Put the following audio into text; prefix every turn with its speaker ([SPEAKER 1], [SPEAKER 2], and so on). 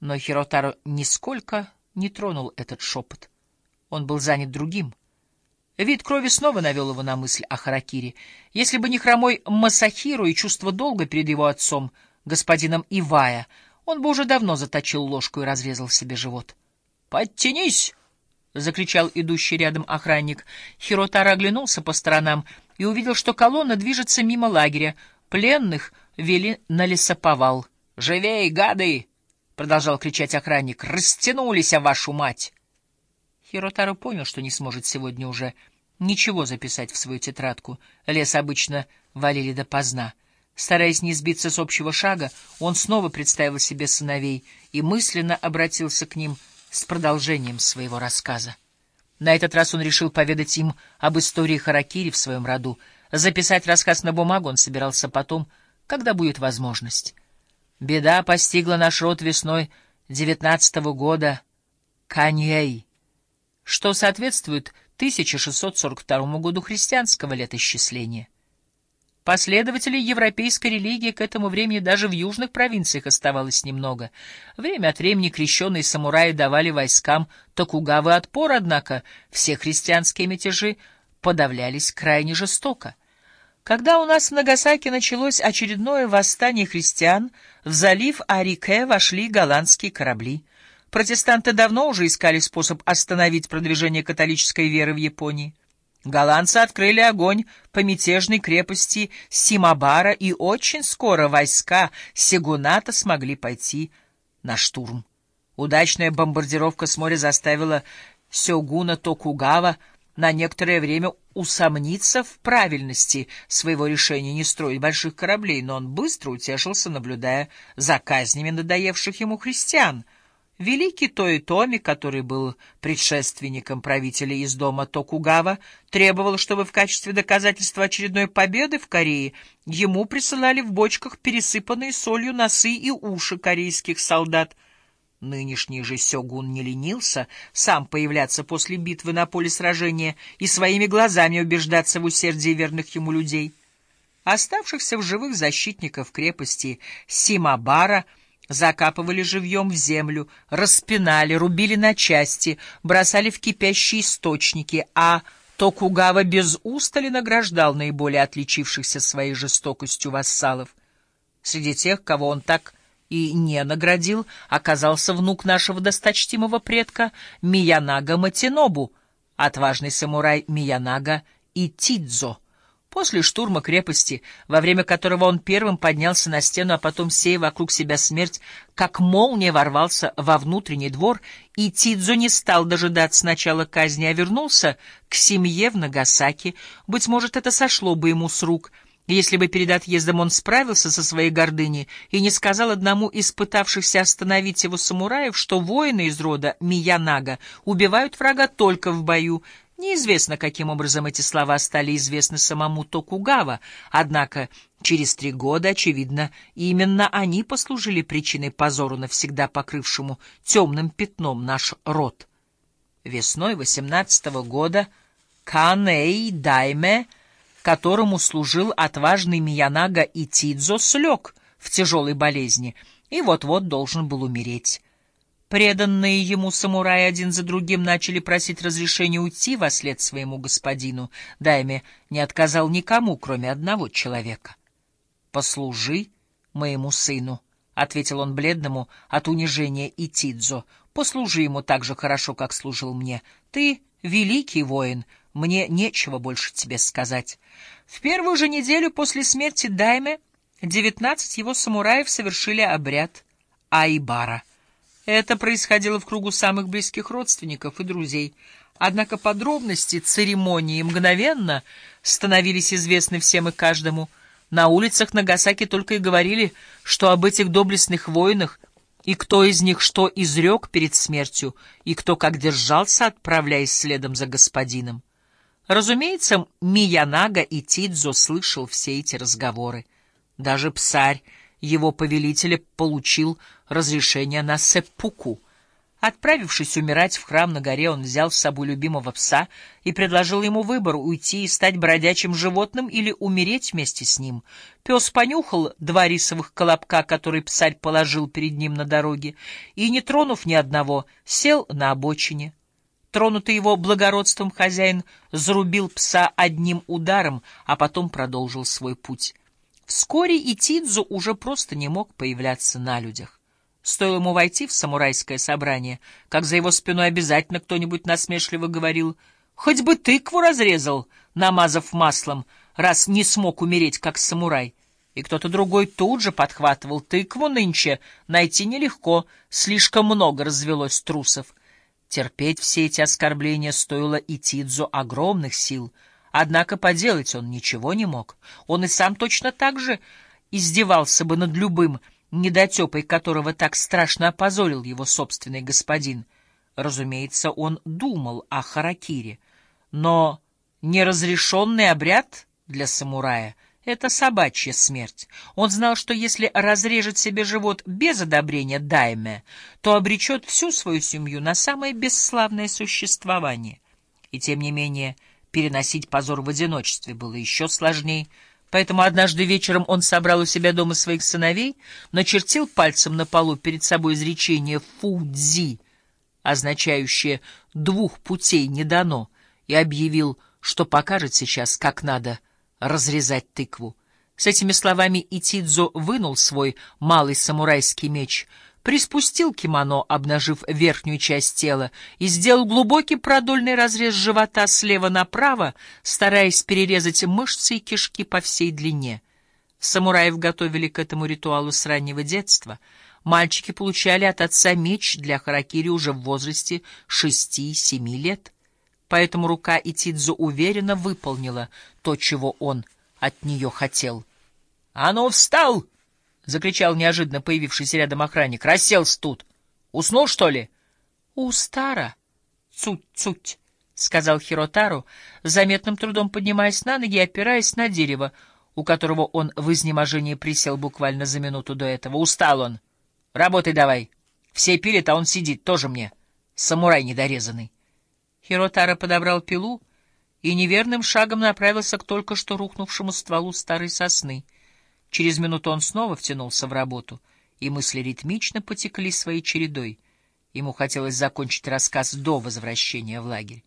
[SPEAKER 1] Но Хиротаро нисколько не тронул этот шепот. Он был занят другим. Вид крови снова навел его на мысль о Харакире. Если бы не хромой Масахиру и чувство долга перед его отцом, господином Ивая, он бы уже давно заточил ложку и разрезал себе живот. «Подтянись!» — закричал идущий рядом охранник. Хиротара оглянулся по сторонам и увидел, что колонна движется мимо лагеря. Пленных вели на лесоповал. «Живей, гады!» — продолжал кричать охранник. «Растянулись, а вашу мать!» Хиротаро понял, что не сможет сегодня уже ничего записать в свою тетрадку. Лес обычно валили допоздна. Стараясь не сбиться с общего шага, он снова представил себе сыновей и мысленно обратился к ним с продолжением своего рассказа. На этот раз он решил поведать им об истории Харакири в своем роду. Записать рассказ на бумагу он собирался потом, когда будет возможность. Беда постигла наш род весной девятнадцатого года Каньей, что соответствует 1642 году христианского летоисчисления. Последователей европейской религии к этому времени даже в южных провинциях оставалось немного. Время от времени крещенные самураи давали войскам Токугавы отпор, однако все христианские мятежи подавлялись крайне жестоко. Когда у нас в Нагасаки началось очередное восстание христиан, в залив Арике вошли голландские корабли. Протестанты давно уже искали способ остановить продвижение католической веры в Японии. Голландцы открыли огонь по мятежной крепости Симабара, и очень скоро войска Сегуната смогли пойти на штурм. Удачная бомбардировка с моря заставила Сёгуна Токугава на некоторое время усомниться в правильности своего решения не строить больших кораблей, но он быстро утешился, наблюдая за казнями надоевших ему христиан — Великий Тоитоми, который был предшественником правителя из дома Токугава, требовал, чтобы в качестве доказательства очередной победы в Корее ему присылали в бочках пересыпанные солью носы и уши корейских солдат. Нынешний же Сёгун не ленился сам появляться после битвы на поле сражения и своими глазами убеждаться в усердии верных ему людей. Оставшихся в живых защитников крепости Симабара — Закапывали живьем в землю, распинали, рубили на части, бросали в кипящие источники, а Токугава без устали награждал наиболее отличившихся своей жестокостью вассалов. Среди тех, кого он так и не наградил, оказался внук нашего досточтимого предка Миянага Матинобу, отважный самурай Миянага и Тидзо. После штурма крепости, во время которого он первым поднялся на стену, а потом, сея вокруг себя смерть, как молния ворвался во внутренний двор, и Тидзо не стал дожидаться начала казни, а вернулся к семье в Нагасаки. Быть может, это сошло бы ему с рук, если бы перед отъездом он справился со своей гордыней и не сказал одному из пытавшихся остановить его самураев, что воины из рода Миянага убивают врага только в бою, Неизвестно, каким образом эти слова стали известны самому Токугава, однако через три года, очевидно, именно они послужили причиной позору, навсегда покрывшему темным пятном наш род. Весной восемнадцатого года Каней Дайме, которому служил отважный Миянага Итидзо, слег в тяжелой болезни и вот-вот должен был умереть. Преданные ему самураи один за другим начали просить разрешения уйти во след своему господину. Дайме не отказал никому, кроме одного человека. «Послужи моему сыну», — ответил он бледному от унижения и Тидзо. «Послужи ему так же хорошо, как служил мне. Ты великий воин, мне нечего больше тебе сказать». В первую же неделю после смерти Дайме девятнадцать его самураев совершили обряд Айбара — это происходило в кругу самых близких родственников и друзей. Однако подробности церемонии мгновенно становились известны всем и каждому. На улицах Нагасаки только и говорили, что об этих доблестных воинах, и кто из них что изрек перед смертью, и кто как держался, отправляясь следом за господином. Разумеется, Миянага и Тидзо слышал все эти разговоры. Даже псарь его повелителя получил разрешение на сеппуку. Отправившись умирать в храм на горе, он взял с собой любимого пса и предложил ему выбор — уйти и стать бродячим животным или умереть вместе с ним. Пес понюхал два рисовых колобка, которые псарь положил перед ним на дороге, и, не тронув ни одного, сел на обочине. Тронутый его благородством хозяин зарубил пса одним ударом, а потом продолжил свой путь. Вскоре и Тидзу уже просто не мог появляться на людях. Стоило ему войти в самурайское собрание, как за его спиной обязательно кто-нибудь насмешливо говорил «Хоть бы тыкву разрезал, намазав маслом, раз не смог умереть, как самурай». И кто-то другой тут же подхватывал тыкву нынче, найти нелегко, слишком много развелось трусов. Терпеть все эти оскорбления стоило и Тидзу огромных сил, однако поделать он ничего не мог. Он и сам точно так же издевался бы над любым, недотепой которого так страшно опозорил его собственный господин. Разумеется, он думал о харакире, но неразрешенный обряд для самурая — это собачья смерть. Он знал, что если разрежет себе живот без одобрения дайме, то обречет всю свою семью на самое бесславное существование. И тем не менее переносить позор в одиночестве было еще сложнее — Поэтому однажды вечером он собрал у себя дома своих сыновей, начертил пальцем на полу перед собой изречение «фудзи», означающее «двух путей не дано», и объявил, что покажет сейчас, как надо разрезать тыкву. С этими словами Итидзо вынул свой малый самурайский меч — приспустил кимоно, обнажив верхнюю часть тела, и сделал глубокий продольный разрез живота слева направо, стараясь перерезать мышцы и кишки по всей длине. Самураев готовили к этому ритуалу с раннего детства. Мальчики получали от отца меч для харакири уже в возрасте шести-семи лет. Поэтому рука Итидзу уверенно выполнила то, чего он от нее хотел. — А ну, встал! — закричал неожиданно появившийся рядом охранник. — Расселся тут. Уснул, что ли? — У Стара. Цуть-цуть, — сказал Хиротару, заметным трудом поднимаясь на ноги и опираясь на дерево, у которого он в изнеможении присел буквально за минуту до этого. Устал он. Работай давай. Все пилят, а он сидит, тоже мне. Самурай недорезанный. Хиротара подобрал пилу и неверным шагом направился к только что рухнувшему стволу старой сосны — Через минуту он снова втянулся в работу, и мысли ритмично потекли своей чередой. Ему хотелось закончить рассказ до возвращения в лагерь.